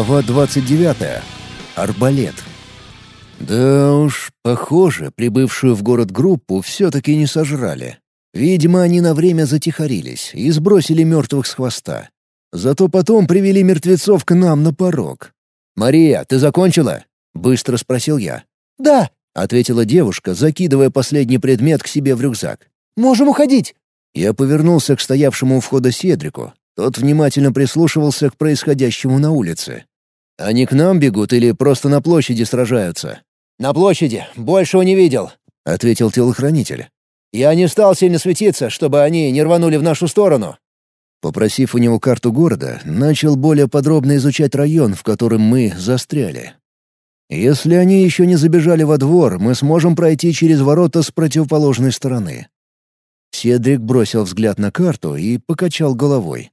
Глава 29. Арбалет. Да уж, похоже, прибывшую в город группу все-таки не сожрали. Видимо, они на время затихарились и сбросили мертвых с хвоста. Зато потом привели мертвецов к нам на порог. «Мария, ты закончила?» — быстро спросил я. «Да», — ответила девушка, закидывая последний предмет к себе в рюкзак. «Можем уходить». Я повернулся к стоявшему у входа Седрику. Тот внимательно прислушивался к происходящему на улице. «Они к нам бегут или просто на площади сражаются?» «На площади. Большего не видел», — ответил телохранитель. «Я не стал сильно светиться, чтобы они не рванули в нашу сторону». Попросив у него карту города, начал более подробно изучать район, в котором мы застряли. Если они еще не забежали во двор, мы сможем пройти через ворота с противоположной стороны. Седрик бросил взгляд на карту и покачал головой.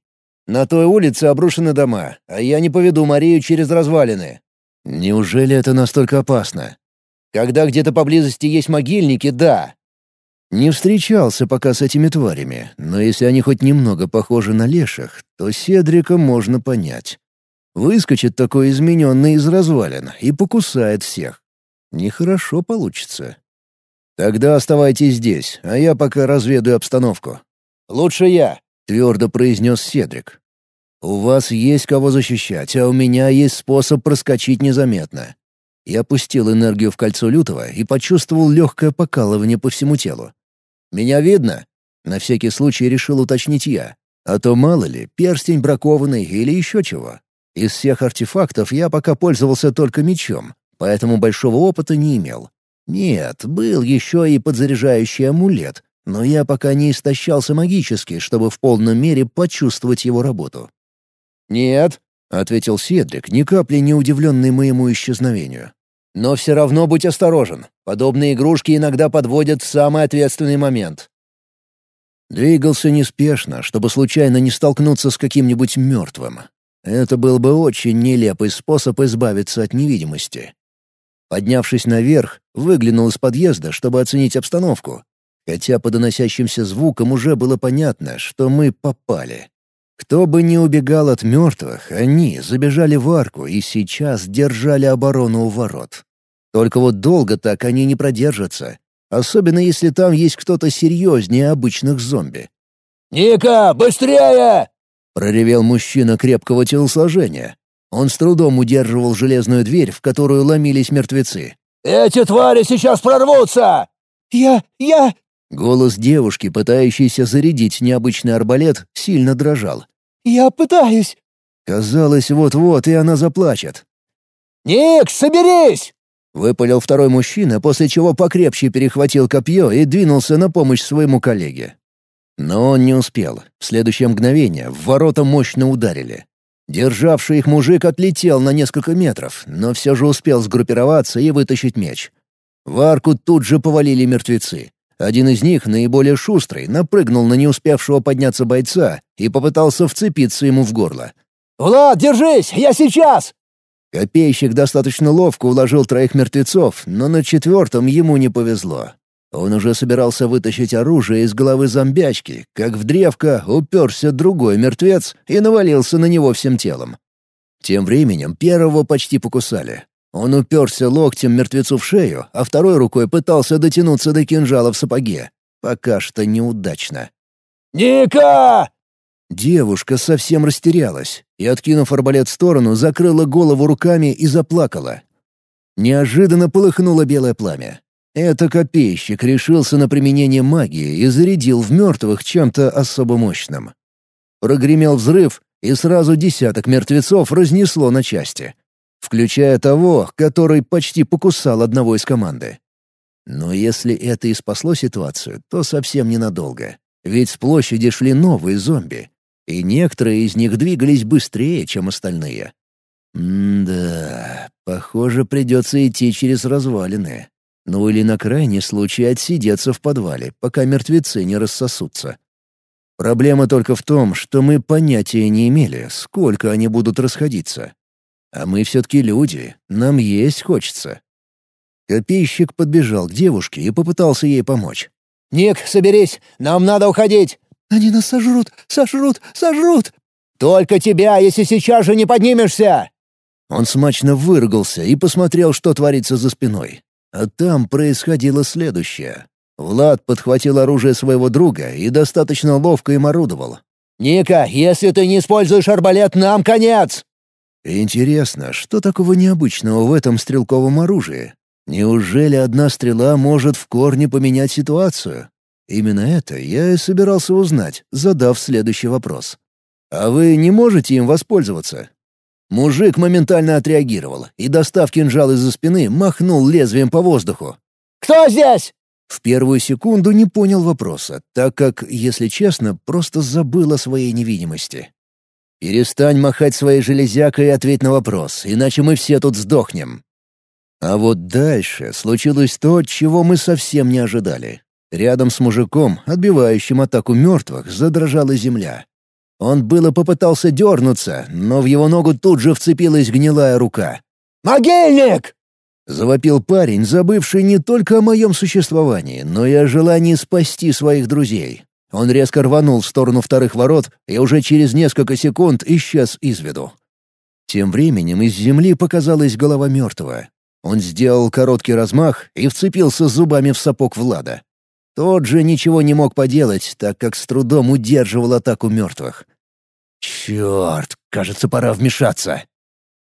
На той улице обрушены дома, а я не поведу Марию через развалины. Неужели это настолько опасно? Когда где-то поблизости есть могильники, да. Не встречался пока с этими тварями, но если они хоть немного похожи на леших, то Седрика можно понять. Выскочит такой измененный из развалин и покусает всех. Нехорошо получится. Тогда оставайтесь здесь, а я пока разведаю обстановку. Лучше я. — твердо произнес Седрик. «У вас есть кого защищать, а у меня есть способ проскочить незаметно». Я пустил энергию в кольцо лютого и почувствовал легкое покалывание по всему телу. «Меня видно?» — на всякий случай решил уточнить я. А то мало ли, перстень бракованный или еще чего. Из всех артефактов я пока пользовался только мечом, поэтому большого опыта не имел. Нет, был еще и подзаряжающий амулет, но я пока не истощался магически, чтобы в полной мере почувствовать его работу. «Нет», — ответил Седрик, ни капли не удивленный моему исчезновению. «Но все равно будь осторожен. Подобные игрушки иногда подводят в самый ответственный момент». Двигался неспешно, чтобы случайно не столкнуться с каким-нибудь мертвым. Это был бы очень нелепый способ избавиться от невидимости. Поднявшись наверх, выглянул из подъезда, чтобы оценить обстановку, хотя по доносящимся звукам уже было понятно, что мы попали. Кто бы ни убегал от мертвых, они забежали в арку и сейчас держали оборону у ворот. Только вот долго так они не продержатся, особенно если там есть кто-то серьезнее обычных зомби. «Ника, быстрее!» — проревел мужчина крепкого телосложения. Он с трудом удерживал железную дверь, в которую ломились мертвецы. «Эти твари сейчас прорвутся!» «Я... я...» Голос девушки, пытающейся зарядить необычный арбалет, сильно дрожал. «Я пытаюсь!» Казалось, вот-вот и она заплачет. «Ник, соберись!» — выпалил второй мужчина, после чего покрепче перехватил копье и двинулся на помощь своему коллеге. Но он не успел. В следующее мгновение в ворота мощно ударили. Державший их мужик отлетел на несколько метров, но все же успел сгруппироваться и вытащить меч. В арку тут же повалили мертвецы. Один из них, наиболее шустрый, напрыгнул на не успевшего подняться бойца и попытался вцепиться ему в горло. «Влад, держись! Я сейчас!» Копейщик достаточно ловко уложил троих мертвецов, но на четвертом ему не повезло. Он уже собирался вытащить оружие из головы зомбячки, как в древко уперся другой мертвец и навалился на него всем телом. Тем временем первого почти покусали. Он уперся локтем мертвецу в шею, а второй рукой пытался дотянуться до кинжала в сапоге. Пока что неудачно. «Ника!» Девушка совсем растерялась и, откинув арбалет в сторону, закрыла голову руками и заплакала. Неожиданно полыхнуло белое пламя. Это копейщик решился на применение магии и зарядил в мертвых чем-то особо мощным. Прогремел взрыв, и сразу десяток мертвецов разнесло на части включая того, который почти покусал одного из команды. Но если это и спасло ситуацию, то совсем ненадолго. Ведь с площади шли новые зомби, и некоторые из них двигались быстрее, чем остальные. М-да, похоже, придется идти через развалины. Ну или на крайний случай отсидеться в подвале, пока мертвецы не рассосутся. Проблема только в том, что мы понятия не имели, сколько они будут расходиться. А мы все-таки люди, нам есть хочется. Копейщик подбежал к девушке и попытался ей помочь. «Ник, соберись, нам надо уходить!» «Они нас сожрут, сожрут, сожрут!» «Только тебя, если сейчас же не поднимешься!» Он смачно выругался и посмотрел, что творится за спиной. А там происходило следующее. Влад подхватил оружие своего друга и достаточно ловко им орудовал. «Ника, если ты не используешь арбалет, нам конец!» Интересно, что такого необычного в этом стрелковом оружии? Неужели одна стрела может в корне поменять ситуацию? Именно это я и собирался узнать, задав следующий вопрос. «А вы не можете им воспользоваться?» Мужик моментально отреагировал и, достав кинжал из-за спины, махнул лезвием по воздуху. «Кто здесь?» В первую секунду не понял вопроса, так как, если честно, просто забыл о своей невидимости. «Перестань махать своей железякой и ответь на вопрос, иначе мы все тут сдохнем». А вот дальше случилось то, чего мы совсем не ожидали. Рядом с мужиком, отбивающим атаку мертвых, задрожала земля. Он было попытался дернуться, но в его ногу тут же вцепилась гнилая рука. «Могильник!» Завопил парень, забывший не только о моем существовании, но и о желании спасти своих друзей. Он резко рванул в сторону вторых ворот и уже через несколько секунд исчез из виду. Тем временем из земли показалась голова мертвого. Он сделал короткий размах и вцепился зубами в сапог Влада. Тот же ничего не мог поделать, так как с трудом удерживал атаку мертвых. «Черт, кажется, пора вмешаться»,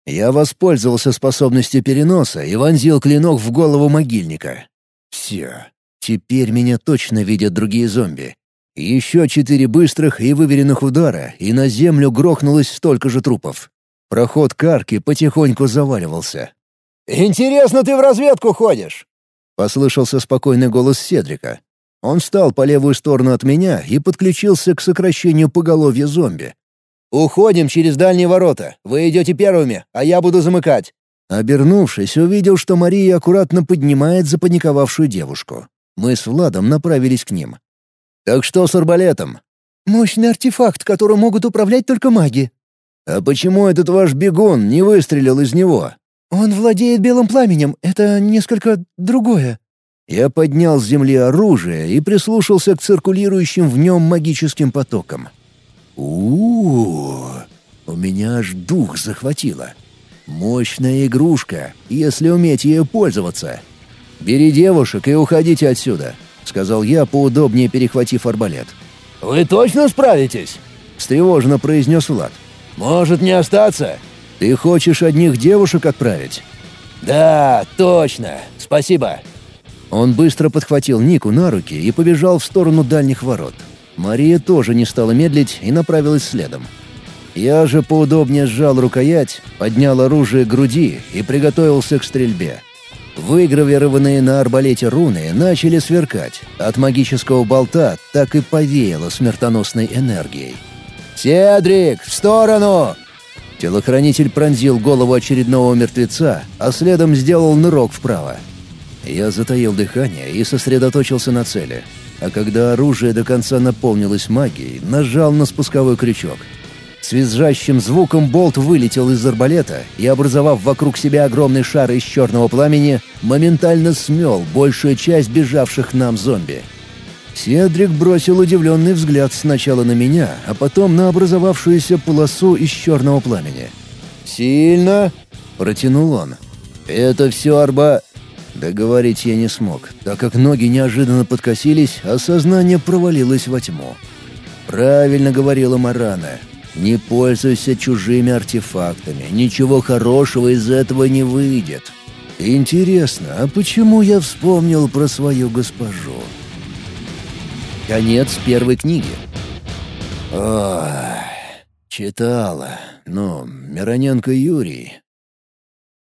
я воспользовался способностью переноса и вонзил клинок в голову могильника. Все. Теперь меня точно видят другие зомби. Еще четыре быстрых и выверенных удара, и на землю грохнулось столько же трупов. Проход карки потихоньку заваливался. «Интересно, ты в разведку ходишь?» — послышался спокойный голос Седрика. Он встал по левую сторону от меня и подключился к сокращению поголовья зомби. «Уходим через дальние ворота. Вы идете первыми, а я буду замыкать». Обернувшись, увидел, что Мария аккуратно поднимает запаниковавшую девушку. Мы с Владом направились к ним. «Так что с арбалетом?» «Мощный артефакт, которым могут управлять только маги». «А почему этот ваш бегун не выстрелил из него?» «Он владеет белым пламенем. Это несколько другое». Я поднял с земли оружие и прислушался к циркулирующим в нем магическим потокам у у У меня аж дух захватило. Мощная игрушка, если уметь ею пользоваться. «Бери девушек и уходите отсюда», — сказал я, поудобнее перехватив арбалет. «Вы точно справитесь?» — встревоженно произнес Влад. «Может, не остаться?» «Ты хочешь одних девушек отправить?» «Да, точно. Спасибо». Он быстро подхватил Нику на руки и побежал в сторону дальних ворот. Мария тоже не стала медлить и направилась следом. Я же поудобнее сжал рукоять, поднял оружие к груди и приготовился к стрельбе. Выгравированные на арбалете руны начали сверкать. От магического болта так и повеяло смертоносной энергией. «Седрик, в сторону!» Телохранитель пронзил голову очередного мертвеца, а следом сделал нырок вправо. Я затаил дыхание и сосредоточился на цели — а когда оружие до конца наполнилось магией, нажал на спусковой крючок. С визжащим звуком болт вылетел из арбалета и, образовав вокруг себя огромный шар из черного пламени, моментально смел большую часть бежавших нам зомби. Седрик бросил удивленный взгляд сначала на меня, а потом на образовавшуюся полосу из черного пламени. «Сильно?» — протянул он. «Это все арба...» Договорить я не смог, так как ноги неожиданно подкосились, а сознание провалилось во тьму. Правильно говорила Марана. Не пользуйся чужими артефактами, ничего хорошего из этого не выйдет. Интересно, а почему я вспомнил про свою госпожу? Конец первой книги. Ох, читала. Ну, Мироненко Юрий,